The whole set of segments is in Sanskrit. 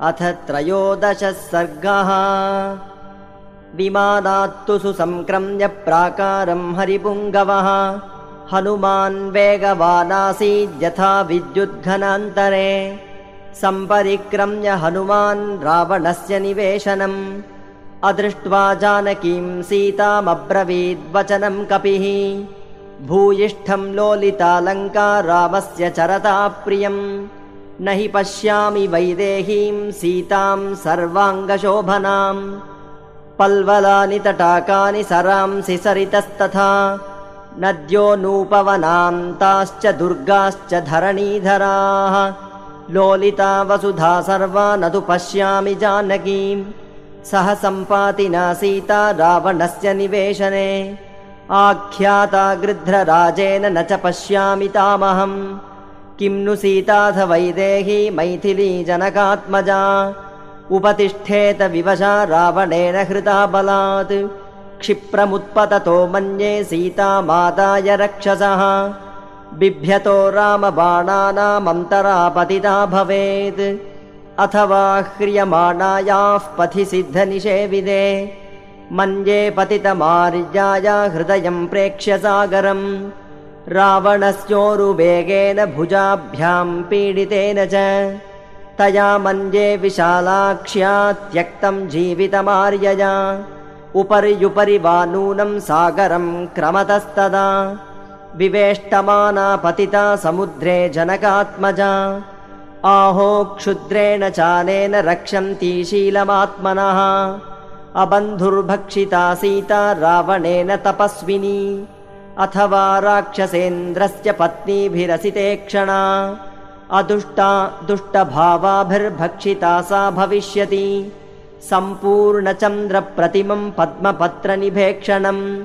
अथ त्रयोदशः सर्गः। विमानात्तु सुसङ्क्रम्य प्राकारम् हरिपुङ्गवः। हनुमान् वेगवानासीद्यथा विद्युद्घनान्तरे। सम्परिक्रम्य हनुमान् रावणस्य निवेशनम्। अदृष्ट्वा जानकीम् सीतामब्रवीद्वचनम् कपिः। भूयिष्ठम् लोलितालङ्का रामस्य चरता प्रियम् न हि पश्यामि वैदेहीम् सीताम् सर्वाङ्गशोभनाम्। पल्वलानि तटाकानि सरांसि सरितस्तथा। नद्यो नूपवनान्ताश्च दुर्गाश्च धरणीधराः। लोलिता वसुधा सर्वा न तु पश्यामि जानकीम्। सह सम्पातिना सीता रावणस्य निवेशने। आख्याता गृध्रराजेन न च पश्यामि तामहम् किं नु सीताथ वैदेही मैथिली जनकात्मजा? उपतिष्ठेत विवशा रावणेन हृता बलात्। क्षिप्रमुत्पततो मन्ये सीता माताय रक्षसः। बिभ्यतो रामबाणानामन्तरा पतिता भवेत्। अथवा ह्रियमाणायाः पथि सिद्धनिषेविदे मन्ये पतितमार्याय हृदयम् प्रेक्ष्य सागरम् रावणस्योरुवेगेन भुजाभ्याम् पीडितेन च। तया मन्ये विशालाक्ष्या त्यक्तम् जीवितमार्यया। उपर्युपरि वा नूनम् सागरम् क्रमतस्तदा। विवेष्टमाना पतिता समुद्रे जनकात्मजा। आहो क्षुद्रेण चानेन रक्षन्ती शीलमात्मनः। अबन्धुर्भक्षिता सीता रावणेन तपस्विनी अथवा राक्षसेन्द्रस्य पत्नीभिरसिते क्षणा। अदुष्टा दुष्टभावाभिर्भक्षिता सा भविष्यति। सम्पूर्णचन्द्रप्रतिमम् पद्मपत्रनिभेक्षणम्।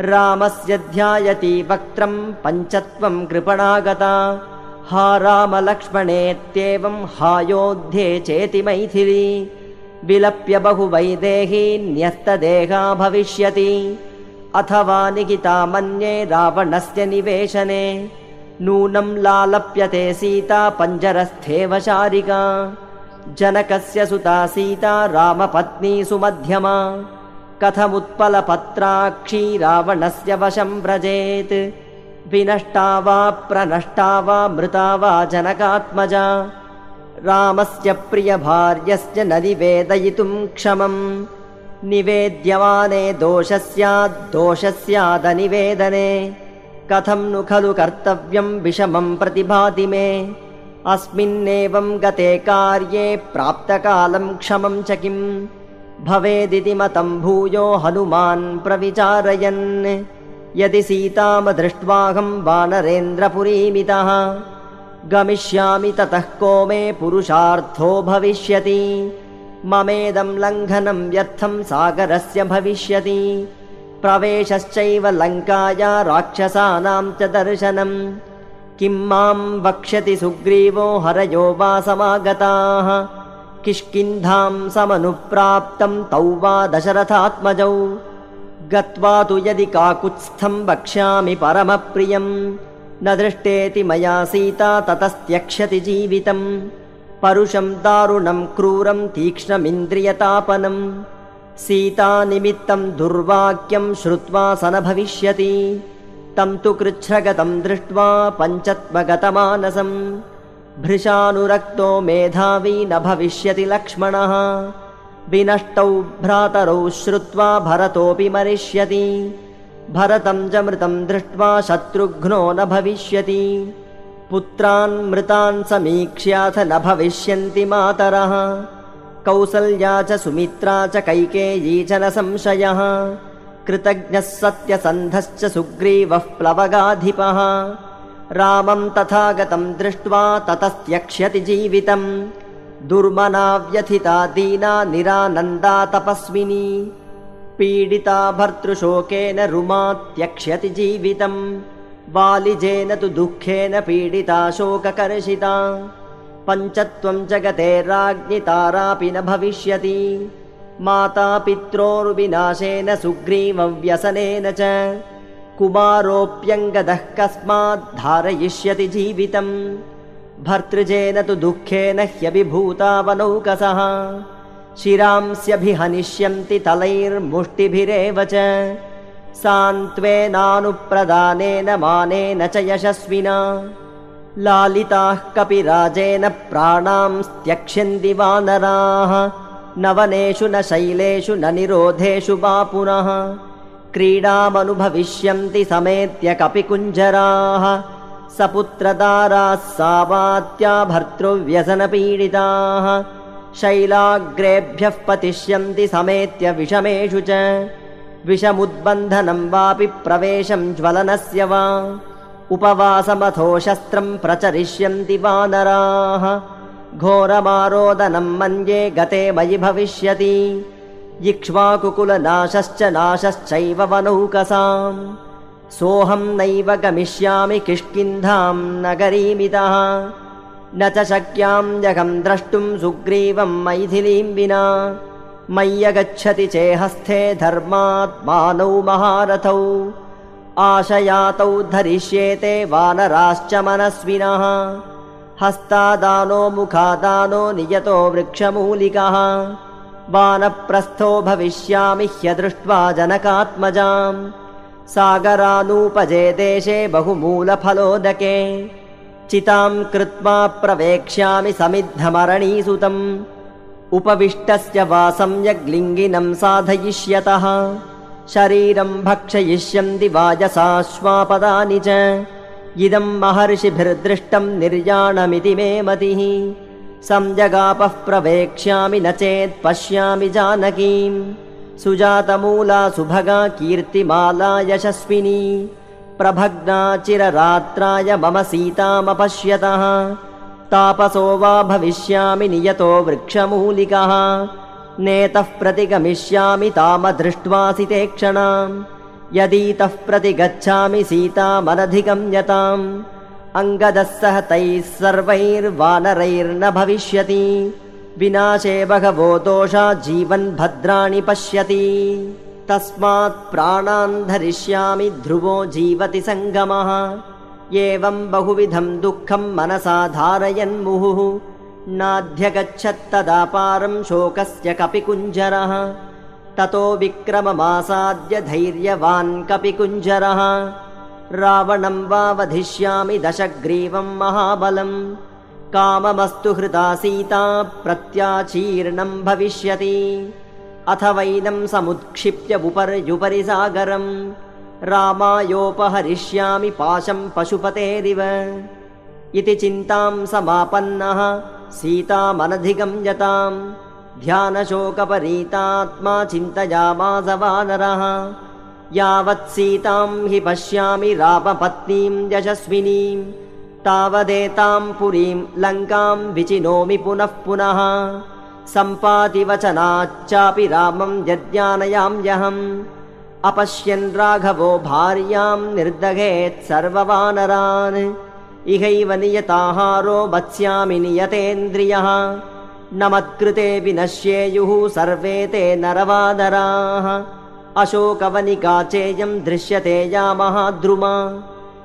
रामस्य ध्यायति वक्त्रम् पञ्चत्वम् कृपणागता। हा रामलक्ष्मणेत्येवम् हायोध्ये चेति मैथिली। विलप्य बहुवैदेही न्यस्तदेहा भविष्यति अथवा निगिता मन्ये रावणस्य निवेशने। नूनं लालप्यते सीता पञ्जरस्थेव शारिका। जनकस्य सुता सीता रामपत्नी सुमध्यमा। कथमुत्पलपत्राक्षी रावणस्य वशं व्रजेत्। विनष्टा वा प्रनष्टा वा मृता वा जनकात्मजा। रामस्य प्रियभार्यस्य न निवेदयितुं क्षमम् निवेद्यमाने दोषस्याद्दोषस्यादनिवेदने कथं नु खलु कर्तव्यम् विषमम् प्रतिभाति मे। अस्मिन्नेवम् गते कार्ये प्राप्तकालम् क्षमम् च किम्? भवेदिति मतम् भूयो हनुमान् प्रविचारयन्। यदि सीताम दृष्ट्वाहम् वानरेन्द्रपुरीमितः गमिष्यामि ततः को मे पुरुषार्थो भविष्यति ममेदम् लङ्घनम् व्यर्थम् सागरस्य भविष्यति। प्रवेशश्चैव लङ्काया राक्षसानाम् च दर्शनम् किम् माम् वक्ष्यति सुग्रीवो हरयो वा समागताः किष्किन्धाम् समनुप्राप्तम् तौ वा दशरथात्मजौ। गत्वा तु यदि काकुत्स्थम् वक्ष्यामि परमप्रियम्। न दृष्टेति मया सीता ततस्त्यक्ष्यति जीवितम् परुषम् दारुणम् क्रूरम् तीक्ष्णमिन्द्रियतापनम् सीतानिमित्तम् दुर्वाक्यम् श्रुत्वा स न भविष्यति तम् तु कृच्छ्रगतम् दृष्ट्वा पञ्चत्वगतमानसम् भृशानुरक्तो मेधावी न भविष्यति लक्ष्मणः विनष्टौ भ्रातरौ श्रुत्वा भरतोऽपि मरिष्यति भरतम् च मृतम् दृष्ट्वा शत्रुघ्नो न भविष्यति पुत्रान् मृतान् समीक्ष्याथ न भविष्यन्ति मातरः। कौसल्या च सुमित्रा च कैकेयी च न संशयः। कृतज्ञः सत्यसन्धश्च सुग्रीवः प्लवगाधिपः। रामम् तथा गतम् दृष्ट्वा ततस्त्यक्ष्यति जीवितम्। दुर्मना व्यथिता दीना निरानन्दा तपस्विनी। पीडिता भर्तृशोकेन रुमा त्यक्ष्यति जीवितम् बालिजेन तु दुःखेन पीडिता शोककर्षिता। पञ्चत्वम् जगते राज्ञितारापि न भविष्यति। मातापित्रोर्विनाशेन सुग्रीवव्यसनेन च। कुमारोऽप्यङ्गदः कस्माद् धारयिष्यति जीवितम्। भर्तृजेन तु दुःखेन ह्यभिभूतावनौकसः। शिरांस्यभिहनिष्यन्ति तलैर्मुष्टिभिरेव च सान्त्वेनानुप्रदानेन मानेन च यशस्विना। लालिताः कपिराजेन प्राणांस्त्यक्ष्यन्ति वानराः। न वनेषु न शैलेषु न निरोधेषु वा पुनः क्रीडामनुभविष्यन्ति समेत्य कपिकुञ्जराः। सपुत्रदाराः सावात्या भर्तृव्यसनपीडिताः। शैलाग्रेभ्यः पतिष्यन्ति समेत्य विषमेषु च विषमुद्बन्धनं वापि प्रवेशं ज्वलनस्य वा। उपवासमथो शस्त्रं प्रचरिष्यन्ति वानराः। घोरमारोदनं मन्ये गते मयि भविष्यति। इक्ष्वाकुकुलनाशश्च नाशश्चैव वनौकसाम्। सोऽहं नैव गमिष्यामि किष्किन्धां नगरीमितः। न च शक्याम्यहं द्रष्टुं सुग्रीवं मैथिलीं विना मय्यगच्छति चेहस्थे धर्मात्मानौ महारथौ। आशयातौ धरिष्येते वानराश्च मनस्विनः। हस्तादानो मुखादानो नियतो वृक्षमूलिकः। वानप्रस्थो भविष्यामि ह्यदृष्ट्वा जनकात्मजाम्। सागरानूपजे देशे बहुमूलफलोदके। चितां कृत्वा प्रवेक्ष्यामि समिद्धमरणीसुतम् उपविष्टस्य वा सम्यग्लिङ्गिनं साधयिष्यतः। शरीरं भक्षयिष्यन्ति वाजसाश्वापदानि च। इदं महर्षिभिर्दृष्टं निर्याणमिति मे मतिः। संजगापः प्रवेक्ष्यामि न चेत् पश्यामि जानकीम्। सुजातमूला सुभगा कीर्तिमाला यशस्विनी। प्रभग्ना चिररात्राय मम सीतामपश्यतः तापसो वा भविष्यामि नियतो वृक्षमूलिकः। नेतः प्रतिगमिष्यामि तामदृष्ट्वासिते क्षणाम्। यदीतः प्रतिगच्छामि सीतामनधिगम्यताम् अङ्गदः सह तैः सर्वैर्वानरैर्न भविष्यति। विनाशे बहवो दोषा जीवन् भद्राणि पश्यति। तस्मात् प्राणान् धरिष्यामि ध्रुवो जीवति सङ्गमः एवं बहुविधं दुःखं मनसा धारयन्मुहुः नाध्यगच्छत्तदापारं शोकस्य कपिकुञ्जरः। ततो विक्रममासाद्य धैर्यवान् कपिकुञ्जरः। रावणं वा वधिष्यामि दशग्रीवं महाबलम्। काममस्तु हृदा सीता प्रत्याचीर्णं भविष्यति। अथ वैनं समुत्क्षिप्य उपर्युपरि सागरम् रामायोपहरिष्यामि पाशं पशुपतेरिव इति चिन्तां समापन्नः सीतामनधिगम्यताम् ध्यानशोकपरीतात्मा चिन्तयामास वानरः यावत् सीतां हि पश्यामि रामपत्नीं यशस्विनीम्। तावदेतां पुरीं लङ्कां विचिनोमि पुनः पुनः। सम्पातिवचनाच्चापि रामं यद्यानयाम्यहम् अपश्यन् राघवो भार्यां निर्दघेत् सर्ववानरान्। इहैव नियताहारो वत्स्यामि नियतेन्द्रियः। न मत्कृते विनश्येयुः सर्वे ते नरवादराः अशोकवनिका चेयं दृश्यते या महाद्रुमा।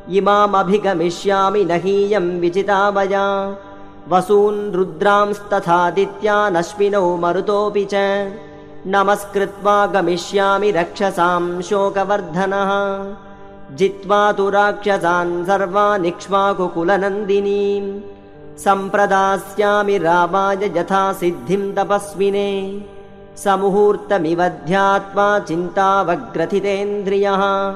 इमामभिगमिष्यामि न हीयं विजिता मया वसून् रुद्रांस्तथादित्यानश्विनौ मरुतोऽपि च नमस्कृत्वा गमिष्यामि रक्षसां शोकवर्धनः। जित्वा तु राक्षसान् सर्वानिक्ष्वाकुकुलनन्दिनीम् सम्प्रदास्यामि रामाय यथा सिद्धिं तपस्विने। समुहूर्तमिव ध्यात्वा चिन्तावग्रथितेन्द्रियः।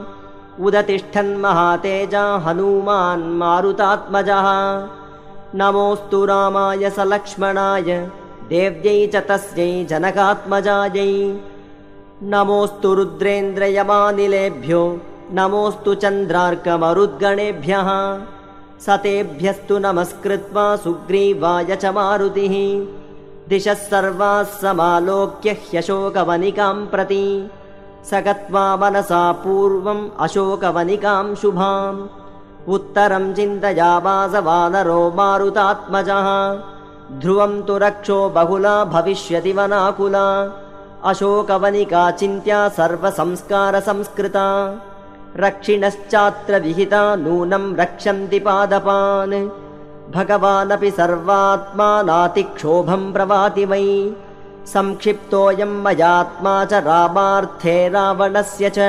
उदतिष्ठन्महातेजा हनूमान् मारुतात्मजः। नमोऽस्तु रामाय सलक्ष्मणाय देव्यै च तस्यै जनकात्मजायै। नमोऽस्तु रुद्रेन्द्रयमानिलेभ्यो नमोऽस्तु चन्द्रार्कमरुद्गणेभ्यः। सतेभ्यस्तु नमस्कृत्वा सुग्रीवाय च मारुतिः। दिशः सर्वाः समालोक्य ह्यशोकवनिकां प्रति। स गत्वा मनसा पूर्वम् अशोकवनिकां शुभाम्। उत्तरं चिन्तयावासवानरो मारुतात्मजः ध्रुवं तु रक्षो बहुला भविष्यति वनाकुला। अशोकवनिका चिन्त्या सर्वसंस्कारसंस्कृता। रक्षिणश्चात्र विहिता नूनं रक्षन्ति पादपान्। भगवानपि सर्वात्मा नातिक्षोभं प्रवाति वै। संक्षिप्तोऽयं मयात्मा च रामार्थे रावणस्य च।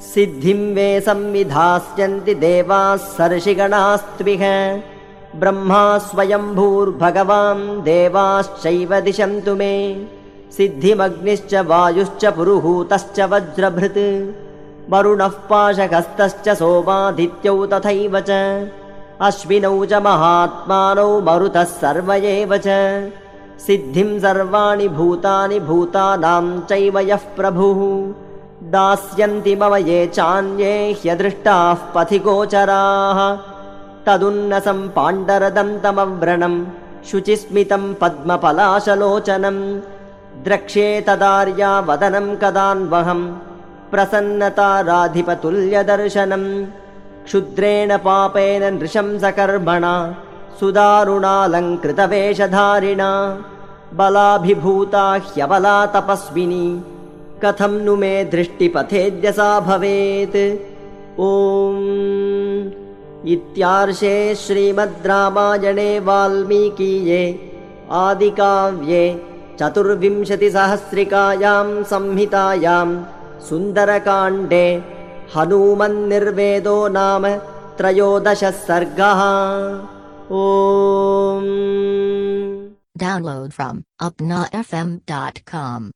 सिद्धिं वे संविधास्यन्ति देवाः सर्षिगणास्त्विह ब्रह्मा स्वयम्भूर्भगवान् देवाश्चैव दिशन्तु मे। सिद्धिमग्निश्च वायुश्च पुरुहूतश्च वज्रभृत्। वरुणः पाशकस्तश्च सोमादित्यौ तथैव च। अश्विनौ च महात्मानौ मरुतः सर्व एव च। सिद्धिं सर्वाणि भूतानि भूतानां चैव यः प्रभुः। दास्यन्ति मम ये चान्ये ह्यदृष्टाः पथि गोचराः तदुन्नसं पाण्डरदन्तमव्रणं शुचिस्मितं द्रक्ष्ये तदार्या वदनं कदान्वहं प्रसन्नताराधिपतुल्यदर्शनम् क्षुद्रेण पापेन नृशंसकर्मणा सुदारुणालङ्कृतवेषधारिणा बलाभिभूता ह्यबला तपस्विनी कथं नु मे दृष्टिपथेद्यसा भवेत्। ॐ इत्यार्षे श्रीमद् रामायणे वाल्मीकीये आदिकाव्ये चतुर्विंशतिसहस्रिकायां संहितायां सुन्दरकाण्डे हनूमन्निर्वेदो नाम त्रयोदशः सर्गः ओ Download from upnafm.com.